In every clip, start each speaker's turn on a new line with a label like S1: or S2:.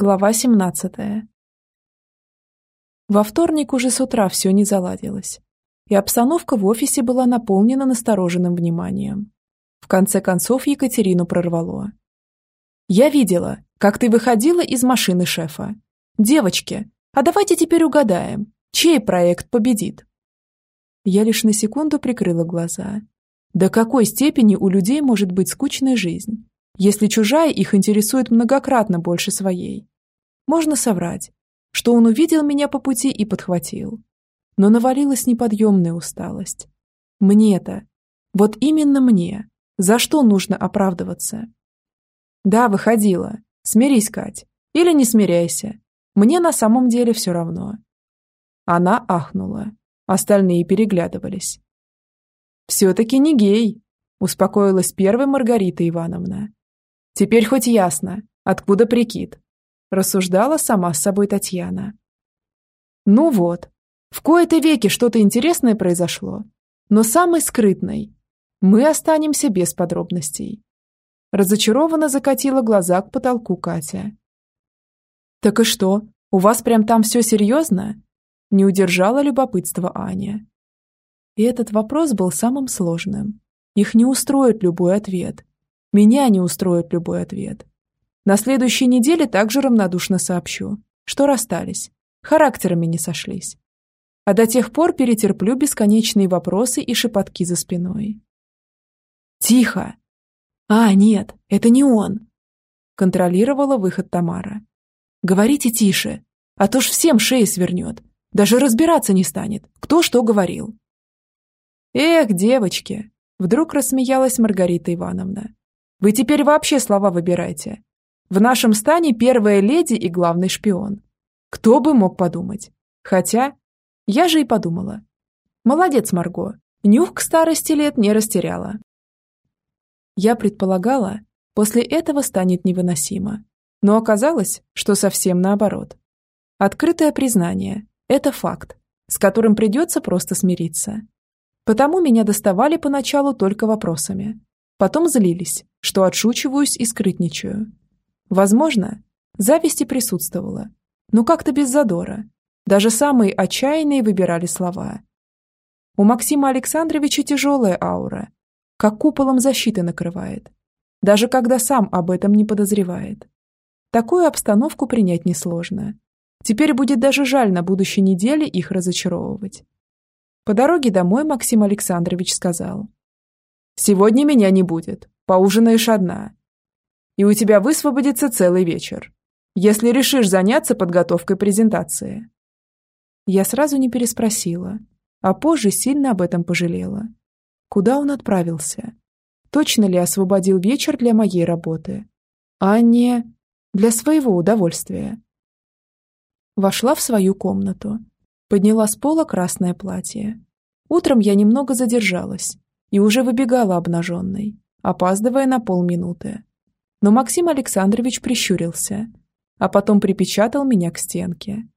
S1: Глава 17. Во вторник уже с утра все не заладилось, и обстановка в офисе была наполнена настороженным вниманием. В конце концов Екатерину прорвало. «Я видела, как ты выходила из машины шефа. Девочки, а давайте теперь угадаем, чей проект победит?» Я лишь на секунду прикрыла глаза. До какой степени у людей может быть скучная жизнь? Если чужая их интересует многократно больше своей. Можно соврать, что он увидел меня по пути и подхватил. Но навалилась неподъемная усталость. Мне-то, вот именно мне, за что нужно оправдываться? Да, выходила. Смирись, Кать. Или не смиряйся. Мне на самом деле все равно. Она ахнула. Остальные переглядывались. «Все-таки не гей», – успокоилась первая Маргарита Ивановна. Теперь хоть ясно, откуда прикид, рассуждала сама с собой Татьяна. Ну вот, в кои-то веки что-то интересное произошло, но самый скрытный. Мы останемся без подробностей. Разочарованно закатила глаза к потолку Катя. «Так и что, у вас прям там все серьезно?» Не удержала любопытство Аня. И этот вопрос был самым сложным. Их не устроит любой ответ. Меня не устроит любой ответ. На следующей неделе также равнодушно сообщу, что расстались, характерами не сошлись. А до тех пор перетерплю бесконечные вопросы и шепотки за спиной. «Тихо!» «А, нет, это не он!» Контролировала выход Тамара. «Говорите тише, а то ж всем шеи свернет. Даже разбираться не станет, кто что говорил». «Эх, девочки!» Вдруг рассмеялась Маргарита Ивановна. Вы теперь вообще слова выбирайте. В нашем стане первая леди и главный шпион. Кто бы мог подумать? Хотя, я же и подумала. Молодец, Марго. Нюх к старости лет не растеряла. Я предполагала, после этого станет невыносимо. Но оказалось, что совсем наоборот. Открытое признание – это факт, с которым придется просто смириться. Потому меня доставали поначалу только вопросами. Потом злились, что отшучиваюсь и скрытничаю. Возможно, зависть и присутствовала, но как-то без задора. Даже самые отчаянные выбирали слова. У Максима Александровича тяжелая аура, как куполом защиты накрывает, даже когда сам об этом не подозревает. Такую обстановку принять несложно. Теперь будет даже жаль на будущей неделе их разочаровывать. По дороге домой Максим Александрович сказал. Сегодня меня не будет. Поужинаешь одна. И у тебя высвободится целый вечер. Если решишь заняться подготовкой презентации. Я сразу не переспросила, а позже сильно об этом пожалела. Куда он отправился? Точно ли освободил вечер для моей работы? А не для своего удовольствия. Вошла в свою комнату. Подняла с пола красное платье. Утром я немного задержалась и уже выбегала обнаженной, опаздывая на полминуты. Но Максим Александрович прищурился, а потом припечатал меня к стенке.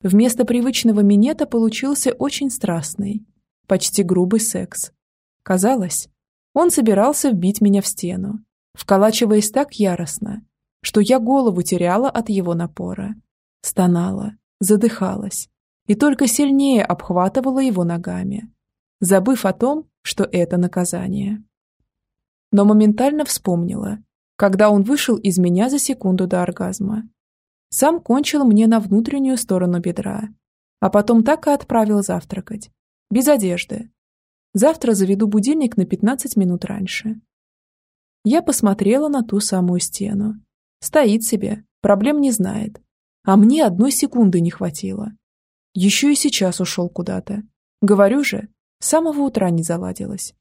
S1: Вместо привычного минета получился очень страстный, почти грубый секс. Казалось, он собирался вбить меня в стену, вколачиваясь так яростно, что я голову теряла от его напора. Стонала, задыхалась и только сильнее обхватывала его ногами, забыв о том, что это наказание. Но моментально вспомнила, когда он вышел из меня за секунду до оргазма. Сам кончил мне на внутреннюю сторону бедра, а потом так и отправил завтракать, без одежды. Завтра заведу будильник на 15 минут раньше. Я посмотрела на ту самую стену. Стоит себе, проблем не знает. А мне одной секунды не хватило. Еще и сейчас ушел куда-то. Говорю же, с самого утра не заладилось.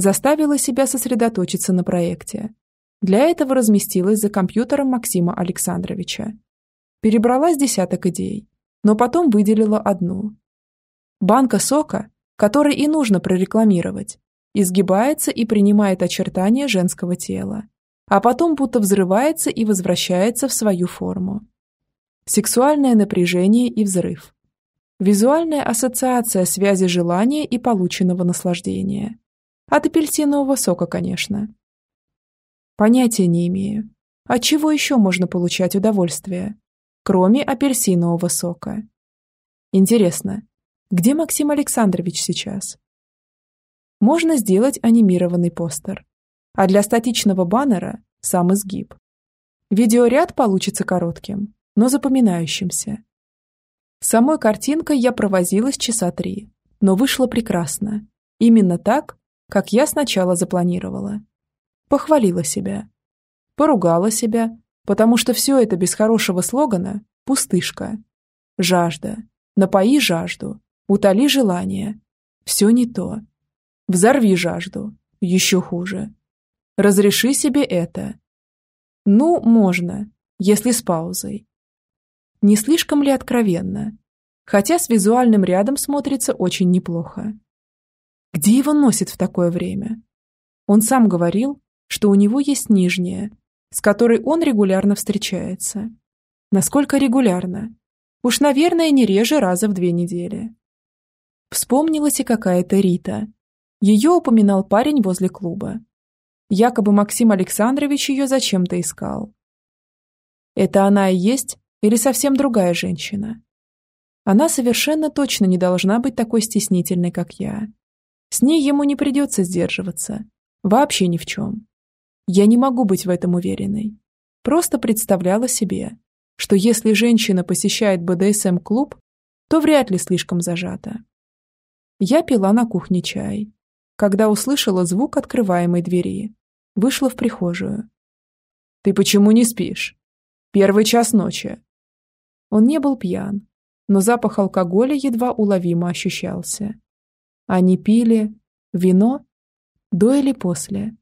S1: Заставила себя сосредоточиться на проекте. Для этого разместилась за компьютером Максима Александровича. Перебрала десяток идей, но потом выделила одну. Банка сока, который и нужно прорекламировать, изгибается и принимает очертания женского тела, а потом будто взрывается и возвращается в свою форму. Сексуальное напряжение и взрыв. Визуальная ассоциация связи желания и полученного наслаждения. От апельсинового сока, конечно. Понятия не имею. От чего еще можно получать удовольствие, кроме апельсинового сока? Интересно, где Максим Александрович сейчас? Можно сделать анимированный постер. А для статичного баннера – сам изгиб. Видеоряд получится коротким, но запоминающимся. С самой картинкой я провозилась часа три, но вышло прекрасно. Именно так, как я сначала запланировала. Похвалила себя. Поругала себя, потому что все это без хорошего слогана – пустышка. Жажда. Напои жажду. Утоли желание. Все не то. Взорви жажду. Еще хуже. Разреши себе это. Ну, можно, если с паузой. Не слишком ли откровенно? Хотя с визуальным рядом смотрится очень неплохо. Где его носит в такое время? Он сам говорил, что у него есть нижняя, с которой он регулярно встречается. Насколько регулярно? Уж, наверное, не реже раза в две недели. Вспомнилась и какая-то Рита. Ее упоминал парень возле клуба. Якобы Максим Александрович ее зачем-то искал. Это она и есть или совсем другая женщина? Она совершенно точно не должна быть такой стеснительной, как я. С ней ему не придется сдерживаться. Вообще ни в чем. Я не могу быть в этом уверенной. Просто представляла себе, что если женщина посещает БДСМ-клуб, то вряд ли слишком зажата. Я пила на кухне чай, когда услышала звук открываемой двери. Вышла в прихожую. «Ты почему не спишь? Первый час ночи». Он не был пьян, но запах алкоголя едва уловимо ощущался. Они пили вино до или после.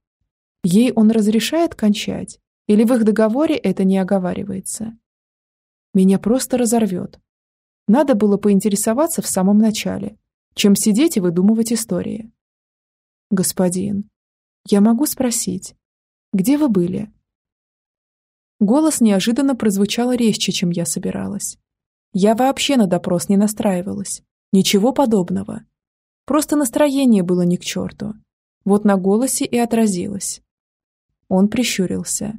S1: Ей он разрешает кончать, или в их договоре это не оговаривается. Меня просто разорвет. Надо было поинтересоваться в самом начале, чем сидеть и выдумывать истории. Господин, я могу спросить, где вы были? Голос неожиданно прозвучал резче, чем я собиралась. Я вообще на допрос не настраивалась. Ничего подобного. Просто настроение было ни к черту. Вот на голосе и отразилось. Он прищурился.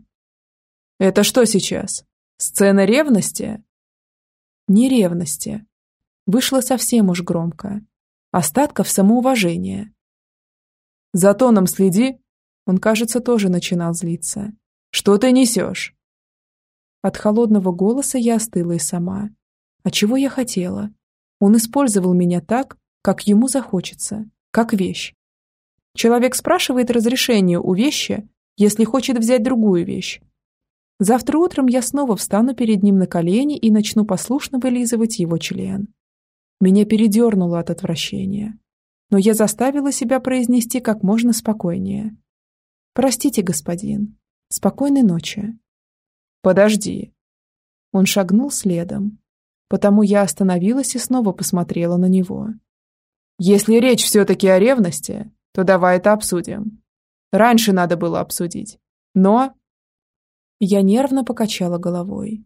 S1: «Это что сейчас? Сцена ревности?» «Не ревности». Вышло совсем уж громко. Остатков самоуважения. «За тоном следи!» Он, кажется, тоже начинал злиться. «Что ты несешь?» От холодного голоса я остыла и сама. А чего я хотела? Он использовал меня так, как ему захочется, как вещь. Человек спрашивает разрешение у вещи, если хочет взять другую вещь. Завтра утром я снова встану перед ним на колени и начну послушно вылизывать его член. Меня передернуло от отвращения. Но я заставила себя произнести как можно спокойнее. «Простите, господин. Спокойной ночи». «Подожди». Он шагнул следом. Потому я остановилась и снова посмотрела на него. Если речь все-таки о ревности, то давай это обсудим. Раньше надо было обсудить. Но... Я нервно покачала головой.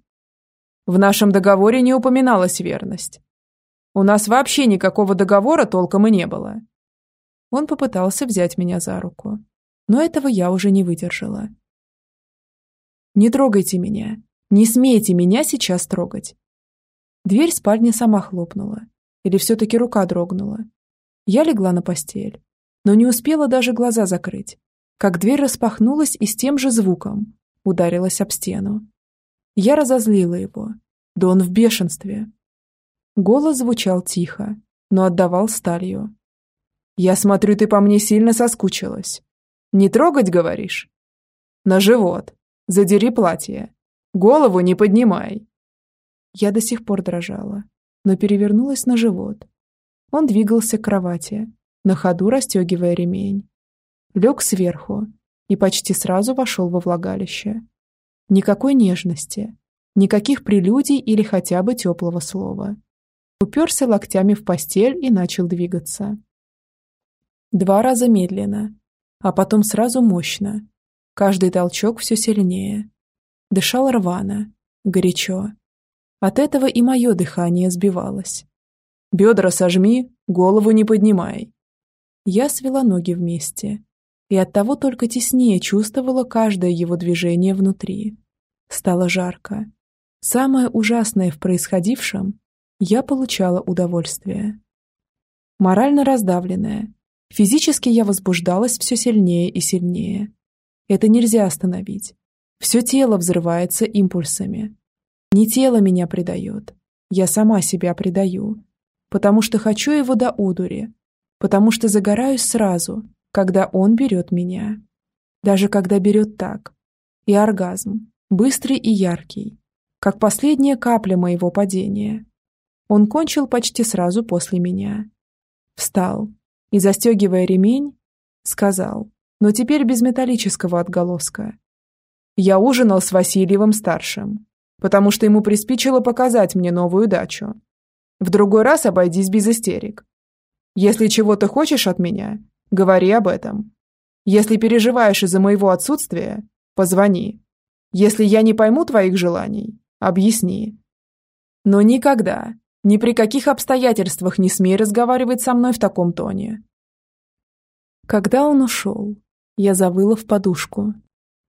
S1: В нашем договоре не упоминалась верность. У нас вообще никакого договора толком и не было. Он попытался взять меня за руку, но этого я уже не выдержала. Не трогайте меня. Не смейте меня сейчас трогать. Дверь спальни сама хлопнула. Или все-таки рука дрогнула, я легла на постель, но не успела даже глаза закрыть, как дверь распахнулась и с тем же звуком ударилась об стену. Я разозлила его. Да он в бешенстве. Голос звучал тихо, но отдавал сталью. «Я смотрю, ты по мне сильно соскучилась. Не трогать, говоришь? На живот. Задери платье. Голову не поднимай». Я до сих пор дрожала, но перевернулась на живот он двигался к кровати, на ходу расстегивая ремень. Лег сверху и почти сразу вошел во влагалище. Никакой нежности, никаких прелюдий или хотя бы теплого слова. Уперся локтями в постель и начал двигаться. Два раза медленно, а потом сразу мощно. Каждый толчок все сильнее. Дышал рвано, горячо. От этого и мое дыхание сбивалось. Бедра сожми, голову не поднимай. Я свела ноги вместе и оттого только теснее чувствовала каждое его движение внутри. Стало жарко. Самое ужасное в происходившем – я получала удовольствие. Морально раздавленная, физически я возбуждалась все сильнее и сильнее. Это нельзя остановить. Все тело взрывается импульсами. Не тело меня предает, я сама себя предаю, потому что хочу его до удури, потому что загораюсь сразу, когда он берет меня. Даже когда берет так. И оргазм, быстрый и яркий, как последняя капля моего падения. Он кончил почти сразу после меня. Встал и, застегивая ремень, сказал, но теперь без металлического отголоска. Я ужинал с Васильевым-старшим, потому что ему приспичило показать мне новую дачу. В другой раз обойдись без истерик. Если чего-то хочешь от меня, говори об этом. Если переживаешь из-за моего отсутствия, позвони. Если я не пойму твоих желаний, объясни. Но никогда, ни при каких обстоятельствах не смей разговаривать со мной в таком тоне. Когда он ушел, я завыла в подушку.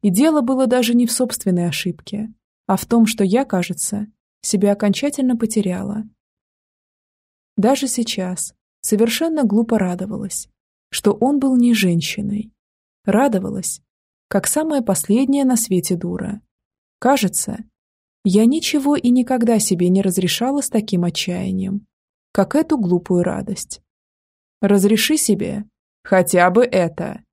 S1: И дело было даже не в собственной ошибке, а в том, что я, кажется, себя окончательно потеряла. Даже сейчас, совершенно глупо радовалась, что он был не женщиной. Радовалась, как самая последняя на свете дура. Кажется, я ничего и никогда себе не разрешала с таким отчаянием, как эту глупую радость. Разреши себе хотя бы это.